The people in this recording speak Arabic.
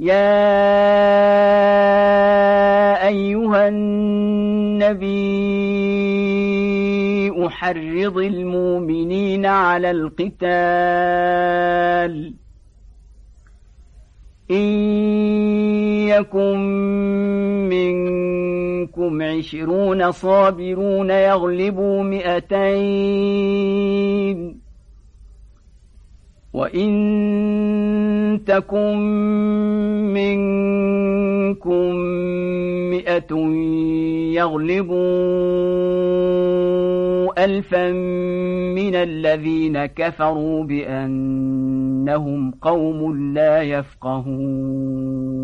يا أيها النبي أحرض المؤمنين على القتال إن يكن منكم عشرون صابرون يغلبوا مئتين وإن تكن مئة يغلبوا ألفا من الذين كفروا بأنهم قوم لا يفقهون